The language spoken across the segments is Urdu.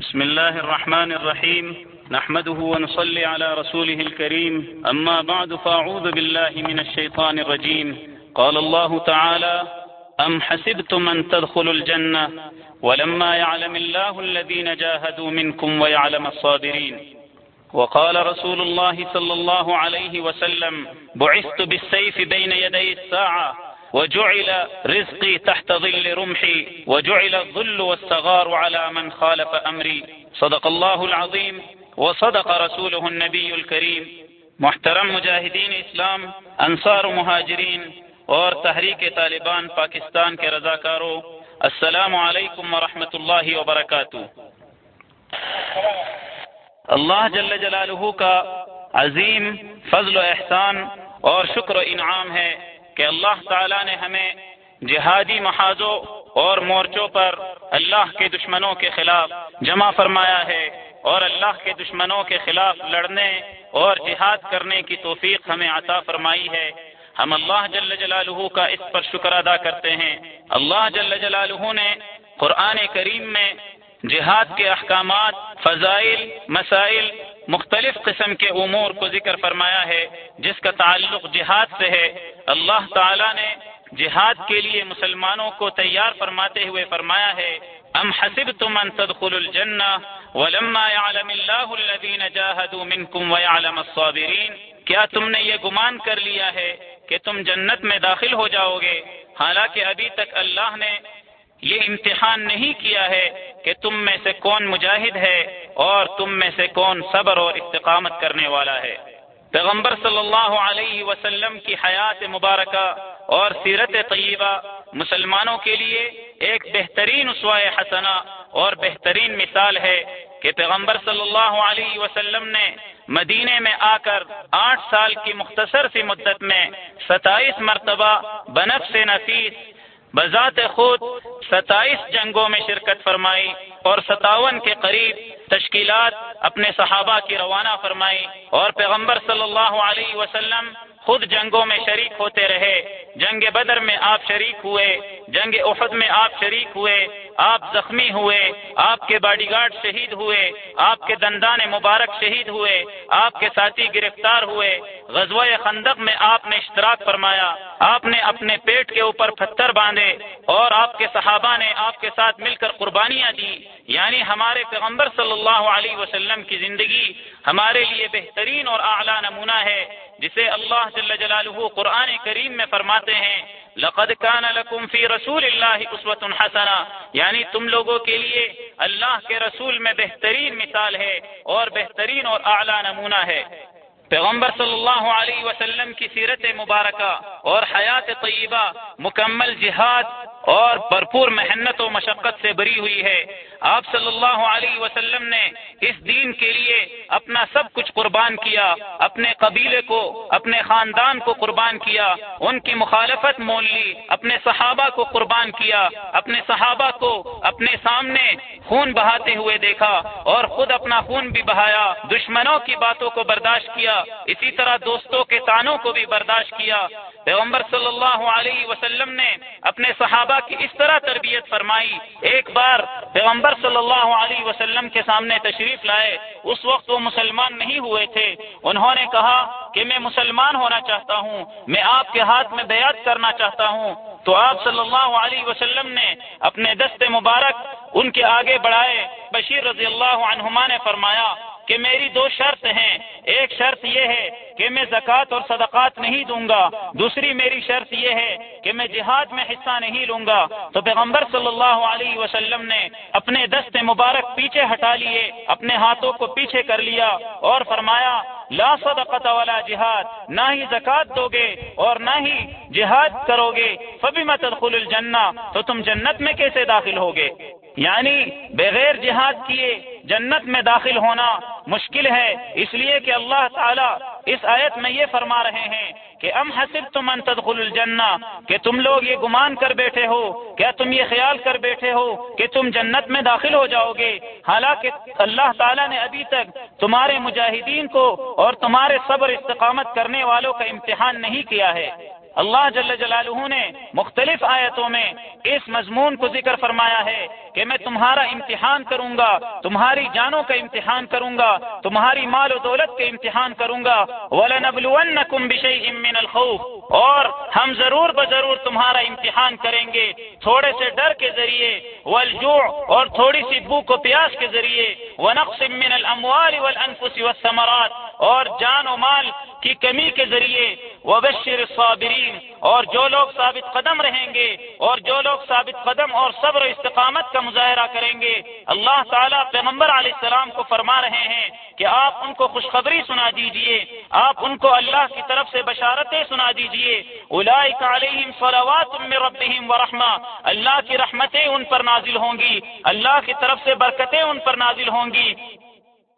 بسم الله الرحمن الرحيم، نحمده ونصلي على رسوله الكريم، أما بعد فأعوذ بالله من الشيطان الرجيم. قال الله تعالى أم حسبتم أن تدخلوا الجنة؟ ولما يعلم الله الذين جاهدوا منكم ويعلم الصابرين. وقال رسول الله صلى الله عليه وسلم بعثت بالسيف بين يدي الساعة وجعل رزقي تحت ظل رمحي، وجعل الظل والصغار على من خالف أمري. صدق الله العظيم، وصدق رسوله النبي الكريم. محترم مجاہدین اسلام، انصار مہاجرین اور تحریک طالبان پاکستان کے رضاکاروں، السلام علیکم ورحمۃ اللہ وبرکاتہ. اللہ جل جلالہ کا عظیم فضل و احسان اور شکر و انعام ہے کہ اللہ تعالی نے ہمیں جہادی محاذوں اور مورچوں پر اللہ کے دشمنوں کے خلاف جمع فرمایا ہے اور اللہ کے دشمنوں کے خلاف لڑنے اور جہاد کرنے کی توفیق ہمیں عطا فرمائی ہے۔ ہم اللہ جل جلالہ کا اس پر شکر ادا کرتے ہیں۔ اللہ جل جلالہ نے قرآن کریم میں جہاد کے احکامات، فضائل، مسائل مختلف قسم کے امور کو ذکر فرمایا ہے، جس کا تعلق جہاد سے ہے۔ اللہ تعالی نے جہاد کے لیے مسلمانوں کو تیار فرماتے ہوئے فرمایا ہے، ام حسبتم ان تدخلوا الجنہ ولما يعلم الله الذين جاهدوا منكم ويعلم الصابرين کیا تم نے یہ گمان کر لیا ہے کہ تم جنت میں داخل ہو جاؤ گے؟ حالانکہ ابھی تک اللہ نے یہ امتحان نہیں کیا ہے کہ تم میں سے کون مجاہد ہے اور تم میں سے کون صبر اور استقامت کرنے والا ہے۔ پیغمبر صلی اللہ علیہ وسلم کی حیات مبارکہ اور سیرت طیبہ مسلمانوں کے لیے ایک بہترین اسوائے حسنہ اور بہترین مثال ہے کہ پیغمبر صلی اللہ علیہ وسلم نے مدینے میں آ کر آٹھ سال کی مختصر سی مدت میں ستائیس مرتبہ بنف سے نفیس بذات خود ستائیس جنگوں میں شرکت فرمائی اور ستاون کے قریب تشکیلات اپنے صحابہ کی روانہ فرمائی اور پیغمبر صلی اللہ علیہ وسلم خود جنگوں میں شریک ہوتے رہے۔ جنگ بدر میں آپ شریک ہوئے، جنگ احد میں آپ شریک ہوئے آپ زخمی ہوئے، آپ کے باڈی گارڈ شہید ہوئے، آپ کے دندان مبارک شہید ہوئے، آپ کے ساتھی گرفتار ہوئے، غزوہ خندق میں آپ نے اشتراک فرمایا، آپ نے اپنے پیٹ کے اوپر پتھر باندھے اور آپ کے صحابہ نے آپ کے ساتھ مل کر قربانیاں دی۔ یعنی ہمارے پیغمبر صلی اللہ علیہ وسلم کی زندگی ہمارے لیے بہترین اور اعلیٰ نمونہ ہے، جسے اللہ جل جلالہ قرآن کریم میں فرماتے ہیں لقد کان لکم فی رسول اللہ عصوت حسنا یعنی تم لوگوں کے لیے اللہ کے رسول میں بہترین مثال ہے اور بہترین اور اعلیٰ نمونہ ہے۔ پیغمبر صلی اللہ علیہ وسلم کی سیرت مبارکہ اور حیات طیبہ مکمل جہاد اور بھرپور محنت و مشقت سے بری ہوئی ہے۔ آپ صلی اللہ علیہ وسلم نے اس دین کے لیے اپنا سب کچھ قربان کیا، اپنے قبیلے کو، اپنے خاندان کو قربان کیا، ان کی مخالفت مول لی، اپنے صحابہ کو قربان کیا، اپنے صحابہ کو اپنے سامنے خون بہاتے ہوئے دیکھا اور خود اپنا خون بھی بہایا، دشمنوں کی باتوں کو برداشت کیا، اسی طرح دوستوں کے تانوں کو بھی برداشت کیا۔ پیغمبر صلی اللہ علیہ وسلم نے اپنے صحابہ کی اس طرح تربیت فرمائی۔ ایک بار پیغمبر صلی اللہ علیہ وسلم کے سامنے تشریف لائے۔ اس وقت وہ مسلمان نہیں ہوئے تھے۔ انہوں نے کہا کہ میں مسلمان ہونا چاہتا ہوں، میں آپ کے ہاتھ میں بیعت کرنا چاہتا ہوں۔ تو آپ صلی اللہ علیہ وسلم نے اپنے دست مبارک ان کے آگے بڑھائے۔ بشیر رضی اللہ عنہما نے فرمایا کہ میری دو شرط ہیں۔ ایک شرط یہ ہے کہ میں زکوٰۃ اور صدقات نہیں دوں گا۔ دوسری میری شرط یہ ہے کہ میں جہاد میں حصہ نہیں لوں گا۔ تو پیغمبر صلی اللہ علیہ وسلم نے اپنے دست مبارک پیچھے ہٹا لیے، اپنے ہاتھوں کو پیچھے کر لیا اور فرمایا، لا صدقت والا جہاد، نہ ہی زکوٰۃ دو گے اور نہ ہی جہاد کرو گے۔ فبی مت الجنہ، تو تم جنت میں کیسے داخل ہوگے؟ یعنی بغیر جہاد کیے جنت میں داخل ہونا مشکل ہے۔ اس لیے کہ اللہ تعالیٰ اس آیت میں یہ فرما رہے ہیں کہ ام حسب تم انتدخل الجنہ، کہ تم لوگ یہ گمان کر بیٹھے ہو، کیا تم یہ خیال کر بیٹھے ہو کہ تم جنت میں داخل ہو جاؤ گے؟ حالانکہ اللہ تعالیٰ نے ابھی تک تمہارے مجاہدین کو اور تمہارے صبر استقامت کرنے والوں کا امتحان نہیں کیا ہے۔ اللہ جل جلالہ نے مختلف آیتوں میں اس مضمون کو ذکر فرمایا ہے کہ میں تمہارا امتحان کروں گا، تمہاری جانوں کا امتحان کروں گا، تمہاری مال و دولت کا امتحان کروں گا، وَلَنَبْلُوَنَّكُمْ بِشَيْءٍ مِّنَ الْخَوْفِ۔ اور ہم ضرور بضرور تمہارا امتحان کریں گے تھوڑے سے ڈر کے ذریعے، والجوع اور تھوڑی سی بھوک و پیاس کے ذریعے، وَنَقْصٍ مِّنَ الْأَمْوَالِ وَالْأَنفُسِ وَالثَّمَرَاتِ۔ اور جان و مال کی کمی کے ذریعے وبشر الصابرین، اور جو لوگ ثابت قدم رہیں گے، اور جو لوگ ثابت قدم اور صبر و استقامت کا مظاہرہ کریں گے، اللہ تعالیٰ پیغمبر علیہ السلام کو فرما رہے ہیں کہ آپ ان کو خوشخبری سنا دیجیے، آپ ان کو اللہ کی طرف سے بشارتیں سنا دیجیے۔ اولئک علیہم صلوات من ربہم ورحمہ اللہ کی رحمتیں ان پر نازل ہوں گی، اللہ کی طرف سے برکتیں ان پر نازل ہوں گی۔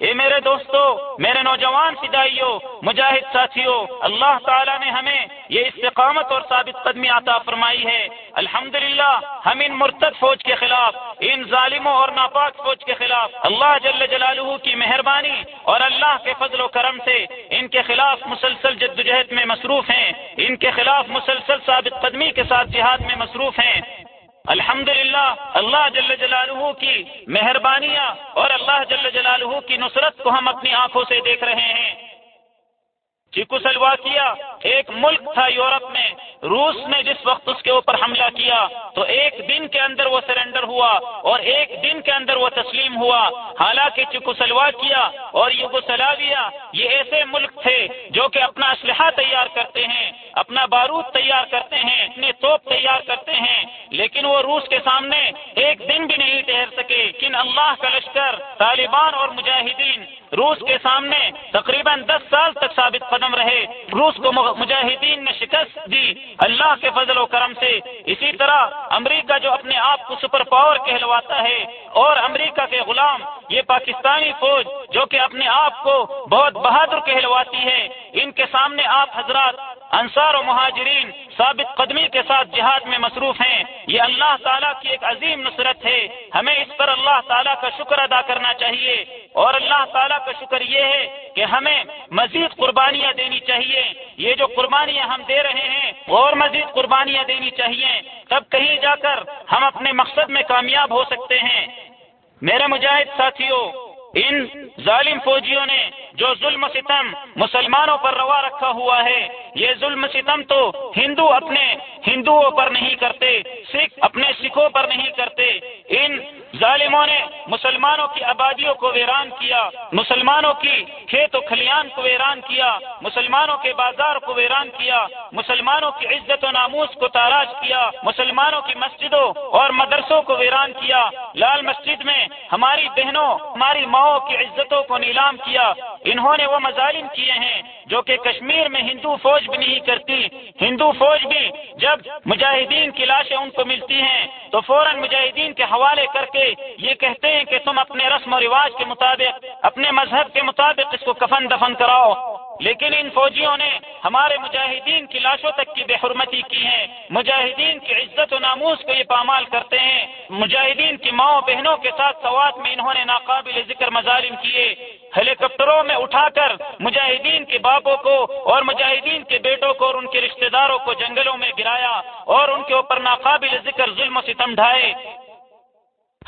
اے میرے دوستو، میرے نوجوان فدائیوں مجاہد ساتھیوں اللہ تعالیٰ نے ہمیں یہ استقامت اور ثابت قدمی عطا فرمائی ہے۔ الحمدللہ، ہم ان مرتد فوج کے خلاف، ان ظالموں اور ناپاک فوج کے خلاف اللہ جل جلالہ کی مہربانی اور اللہ کے فضل و کرم سے ان کے خلاف مسلسل جدوجہد میں مصروف ہیں۔ ان کے خلاف مسلسل ثابت قدمی کے ساتھ جہاد میں مصروف ہیں۔ الحمد اللہ جل جلالہ کی مہربانیاں اور اللہ جل جلالہ کی نصرت کو ہم اپنی آنکھوں سے دیکھ رہے ہیں۔ جی چیکو سلوا کیا ایک ملک تھا یورپ میں، روس نے جس وقت اس کے اوپر حملہ کیا، تو ایک دن کے اندر وہ سرنڈر ہوا اور ایک دن کے اندر وہ تسلیم ہوا۔ حالانکہ چکو سلوا کیا اور یوگو سلاویا یہ ایسے ملک تھے جو کہ اپنا اسلحہ تیار کرتے ہیں۔ اپنا بارود تیار کرتے ہیں، اپنے توپ تیار کرتے ہیں، لیکن وہ روس کے سامنے ایک دن بھی نہیں ٹھہر سکے۔ کن اللہ کا لشکر، طالبان اور مجاہدین روس کے سامنے تقریباً دس سال تک ثابت قدم رہے۔ روس کو مجاہدین نے شکست دی اللہ کے فضل و کرم سے۔ اسی طرح امریکہ جو اپنے آپ کو سپر پاور کہلواتا ہے، اور امریکہ کے غلام، یہ پاکستانی فوج جو کہ اپنے آپ کو بہت بہادر کہلواتی ہے، ان کے سامنے آپ حضرات انصار و مہاجرین ثابت قدمی کے ساتھ جہاد میں مصروف ہیں۔ یہ اللہ تعالیٰ کی ایک عظیم نصرت ہے۔ ہمیں اس پر اللہ تعالیٰ کا شکر ادا کرنا چاہیے۔ اور اللہ تعالیٰ کا شکر یہ ہے کہ ہمیں مزید قربانیاں دینی چاہیے۔ یہ جو قربانیاں ہم دے رہے ہیں اور مزید قربانیاں دینی چاہیے۔ تب کہیں جا کر ہم اپنے مقصد میں کامیاب ہو سکتے ہیں۔ میرے مجاہد ساتھیوں ان ظالم فوجیوں نے جو ظلم ستم مسلمانوں پر روا رکھا ہوا ہے، یہ ظلم ستم تو ہندو اپنے ہندوؤں پر نہیں کرتے، سکھ اپنے سکھوں پر نہیں کرتے۔ ان ظالموں نے مسلمانوں کی آبادیوں کو ویران کیا، مسلمانوں کی کھیت و کھلیان کو ویران کیا، مسلمانوں کے بازار کو ویران کیا، مسلمانوں کی عزت و ناموس کو تاراج کیا، مسلمانوں کی مسجدوں اور مدرسوں کو ویران کیا، لال مسجد میں ہماری بہنوں، ہماری ماؤں کی عزتوں کو نیلام کیا۔ انہوں نے وہ مظالم کیے ہیں جو کہ کشمیر میں ہندو فوج بھی نہیں کرتی، ہندو فوج بھی جب مجاہدین کی لاشیں ان کو ملتی ہیں، تو فوراً مجاہدین کے حوالے کر کے یہ کہتے ہیں کہ تم اپنے رسم و رواج کے مطابق، اپنے مذہب کے مطابق اس کو کفن دفن کراؤ۔ لیکن ان فوجیوں نے ہمارے مجاہدین کی لاشوں تک کی بے حرمتی کی ہے مجاہدین کی عزت و ناموس کو یہ پامال کرتے ہیں۔ مجاہدین کی ماؤں بہنوں کے ساتھ سوات میں انہوں نے ناقابل ذکر مظالم کیے۔ ہیلی کاپٹروں میں اٹھا کر مجاہدین کے باپوں کو اور مجاہدین کے بیٹوں کو اور ان کے رشتہ داروں کو جنگلوں میں گرایا اور ان کے اوپر ناقابل ذکر ظلم و ستم ڈھائے۔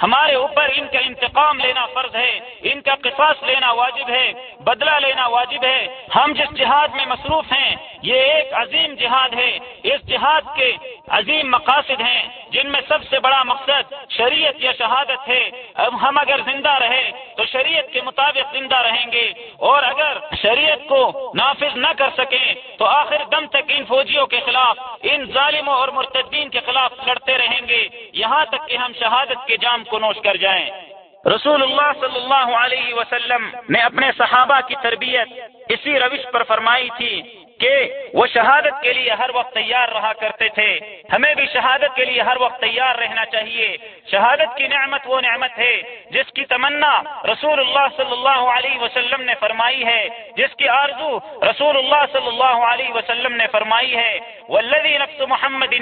ہمارے اوپر ان کا انتقام لینا فرض ہے، ان کا قصاص لینا واجب ہے، بدلہ لینا واجب ہے۔ ہم جس جہاد میں مصروف ہیں یہ ایک عظیم جہاد ہے۔ اس جہاد کے عظیم مقاصد ہیں، جن میں سب سے بڑا مقصد شریعت یا شہادت ہے۔ اب ہم اگر زندہ رہے تو شریعت کے مطابق زندہ رہیں گے۔ اور اگر شریعت کو نافذ نہ کر سکیں تو آخر دم تک ان فوجیوں کے خلاف، ان ظالموں اور مرتدین کے خلاف لڑتے رہیں گے۔ یہاں تک کہ ہم شہادت کے جام کو نوش کر جائیں۔ رسول اللہ صلی اللہ علیہ وسلم نے اپنے صحابہ کی تربیت اسی روش پر فرمائی تھی۔ کہ وہ شہادت کے لیے ہر وقت تیار رہا کرتے تھے۔ ہمیں بھی شہادت کے لیے ہر وقت تیار رہنا چاہیے۔ شہادت کی نعمت وہ نعمت ہے جس کی تمنا رسول اللہ صلی اللہ علیہ وسلم نے فرمائی ہے۔ جس کی آرزو رسول اللہ صلی اللہ علیہ وسلم نے فرمائی ہے۔ والذی نفس محمد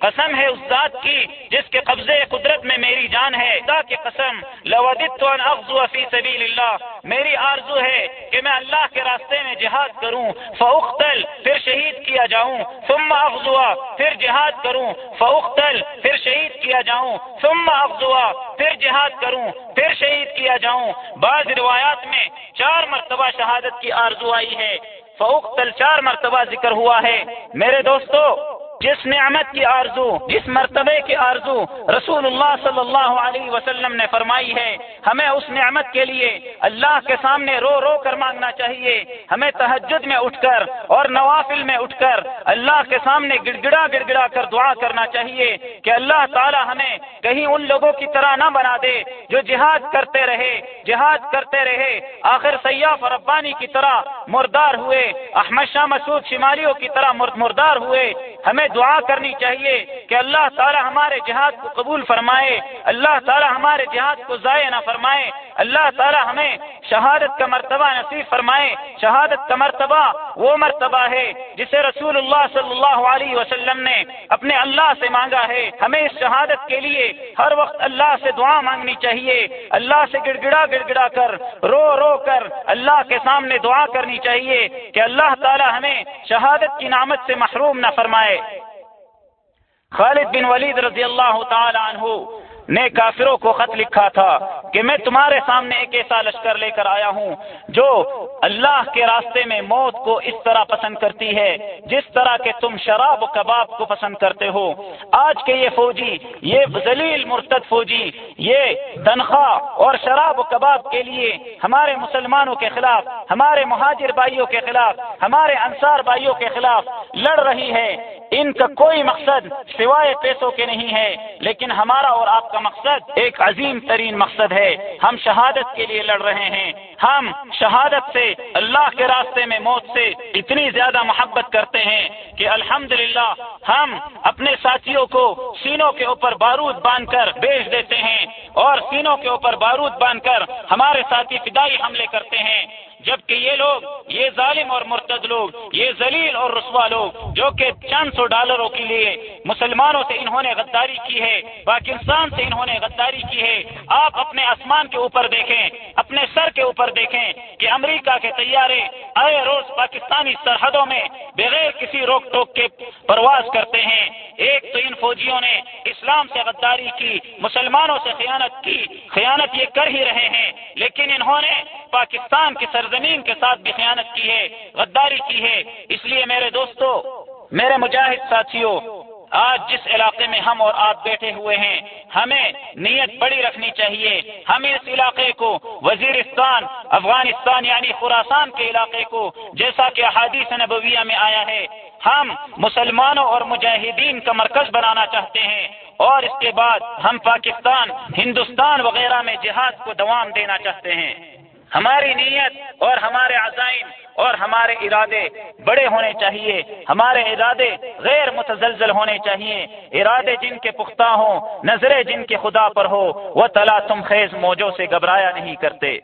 قسم ہے اس ذات کی جس کے قبضے قدرت میں میری جان ہے۔ کی قسم لوددت ان اغزو فی سبیل اللہ میری آرزو ہے کہ میں اللہ کے راستے میں جہاد کروں۔ فوختل پھر شہید کیا جاؤں، ثم افزوا پھر جہاد کروں فوختل پھر شہید کیا جاؤں، ثم افزوا پھر جہاد کروں، پھر شہید کیا جاؤں۔ بعض روایات میں چار مرتبہ شہادت کی آرزو آئی ہے۔ فوختل چار مرتبہ ذکر ہوا ہے۔ میرے دوستو جس نعمت کی آرزو، جس مرتبے کی آرزو رسول اللہ صلی اللہ علیہ وسلم نے فرمائی ہے، ہمیں اس نعمت کے لیے اللہ کے سامنے رو رو کر مانگنا چاہیے۔ ہمیں تہجد میں اٹھ کر اور نوافل میں اٹھ کر اللہ کے سامنے گڑ گڑا گڑ گڑا کر دعا کرنا چاہیے کہ اللہ تعالی ہمیں کہیں ان لوگوں کی طرح نہ بنا دے جو جہاد کرتے رہے، جہاد کرتے رہے۔ آخر سیاف اور ربانی کی طرح مردار ہوئے، احمد شاہ مسعود شمالیوں کی طرح مردار ہوئے۔ ہمیں دعا کرنی چاہیے کہ اللہ تعالی ہمارے جہاد کو قبول فرمائے، اللہ تعالی ہمارے جہاد کو ضائع نہ فرمائے، اللہ تعالی ہمیں شہادت کا مرتبہ نصیب فرمائے۔ شہادت کا مرتبہ وہ مرتبہ ہے جسے رسول اللہ صلی اللہ علیہ وسلم نے اپنے اللہ سے مانگا ہے۔ ہمیں اس شہادت کے لیے ہر وقت اللہ سے دعا مانگنی چاہیے۔ اللہ سے گڑ گڑا گڑ گڑا کر، رو رو کر اللہ کے سامنے دعا کرنی چاہیے کہ اللہ تعالی ہمیں شہادت کی نامت سے محروم نہ فرمائے۔ خالد بن ولید رضی اللہ تعالی عنہ نے کافروں کو خط لکھا تھا۔ کہ میں تمہارے سامنے ایک ایسا لشکر لے کر آیا ہوں جو اللہ کے راستے میں موت کو اس طرح پسند کرتی ہے، جس طرح کے تم شراب و کباب کو پسند کرتے ہو۔ آج کے یہ فوجی، یہ ذلیل مرتد فوجی، یہ تنخواہ اور شراب و کباب کے لیے ہمارے مسلمانوں کے خلاف، ہمارے مہاجر بھائیوں کے خلاف، ہمارے انصار بھائیوں کے خلاف لڑ رہی ہے۔ ان کا کوئی مقصد سوائے پیسوں کے نہیں ہے، لیکن ہمارا اور آپ کا مقصد ایک عظیم ترین مقصد ہے۔ ہم شہادت کے لیے لڑ رہے ہیں۔ ہم شہادت سے اللہ کے راستے میں موت سے اتنی زیادہ محبت کرتے ہیں کہ الحمد ہم اپنے ساتھیوں کو سینوں کے اوپر بارود باندھ کر بیچ دیتے ہیں اور سینوں کے اوپر بارود باندھ کر ہمارے ساتھی فدائی حملے کرتے ہیں۔ جبکہ یہ لوگ، یہ ظالم اور مرتد لوگ، یہ ذلیل اور رسوا لوگ، جو کہ چند سو ڈالروں کے لیے مسلمانوں سے انہوں نے غداری کی ہے پاکستان سے انہوں نے غداری کی ہے، آپ اپنے آسمان کے اوپر دیکھیں، اپنے سر کے اوپر دیکھیں کہ امریکہ کے طیارے آئے روز پاکستانی سرحدوں میں بغیر کسی روک ٹوک کے پرواز کرتے ہیں۔ ایک تو ان فوجیوں نے اسلام سے غداری کی، مسلمانوں سے خیانت کی۔ خیانت یہ کر ہی رہے ہیں، لیکن انہوں نے پاکستان کی سرزمین کے ساتھ بھی خیانت کی ہے، غداری کی ہے۔ اس لیے میرے دوستو، میرے مجاہد ساتھیوں آج جس علاقے میں ہم اور آپ بیٹھے ہوئے ہیں ہمیں نیت بڑی رکھنی چاہیے۔ ہمیں اس علاقے کو، وزیرستان، افغانستان یعنی خوراسان کے علاقے کو، جیسا کہ احادیث نبویہ میں آیا ہے، ہم مسلمانوں اور مجاہدین کا مرکز بنانا چاہتے ہیں۔ اور اس کے بعد ہم پاکستان، ہندوستان وغیرہ میں جہاد کو دوام دینا چاہتے ہیں۔ ہماری نیت اور ہمارے عزائم اور ہمارے ارادے بڑے ہونے چاہیے۔ ہمارے ارادے غیر متزلزل ہونے چاہیے۔ ارادے جن کے پختہ ہوں نظریں جن کے خدا پر ہو، وہ تلا تم خیز موجوں سے گھبرایا نہیں کرتے۔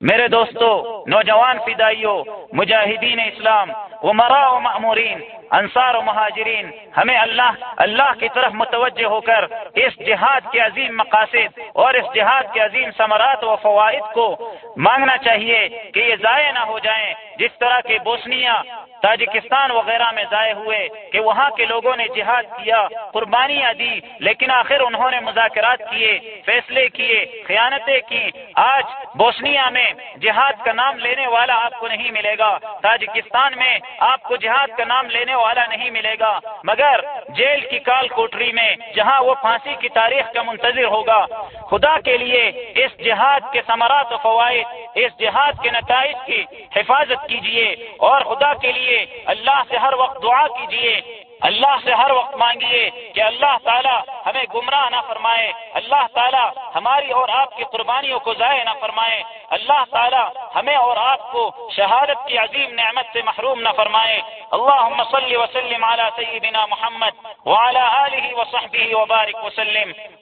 میرے دوستو، نوجوان فدائیوں مجاہدین اسلام عمرا و معمورین انصار و مہاجرین، ہمیں اللہ اللہ کی طرف متوجہ ہو کر اس جہاد کے عظیم مقاصد اور اس جہاد کے عظیم ثمرات و فوائد کو مانگنا چاہیے کہ یہ ضائع نہ ہو جائیں۔ جس طرح کے بوسنیا، تاجکستان وغیرہ میں ضائع ہوئے کہ وہاں کے لوگوں نے جہاد کیا، قربانیاں دی، لیکن آخر انہوں نے مذاکرات کیے، فیصلے کیے، خیانتیں کی آج بوسنیا میں جہاد کا نام لینے والا آپ کو نہیں ملے گا۔ تاجکستان میں آپ کو جہاد کا نام لینے والا نہیں ملے گا۔ مگر جیل کی کال کوٹری میں جہاں وہ پھانسی کی تاریخ کا منتظر ہوگا، خدا کے لیے اس جہاد کے ثمرات و فوائد، اس جہاد کے نتائج کی حفاظت کیجیے اور خدا کے لیے اللہ سے ہر وقت دعا کیجیے اللہ سے ہر وقت مانگیے کہ اللہ تعالیٰ ہمیں گمراہ نہ فرمائے، اللہ تعالیٰ ہماری اور آپ کی قربانیوں کو ضائع نہ فرمائے، اللہ تعالیٰ ہمیں اور آپ کو شہادت کی عظیم نعمت سے محروم نہ فرمائے۔ اللہ صلی وسلم علی سیدنا محمد وعلى آله وصحبه وبارك وسلم۔